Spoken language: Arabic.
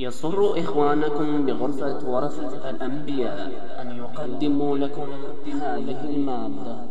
يسر إخوانكم بغرفة ورثة الأنبياء أن يقدموا لكم هذه المادة.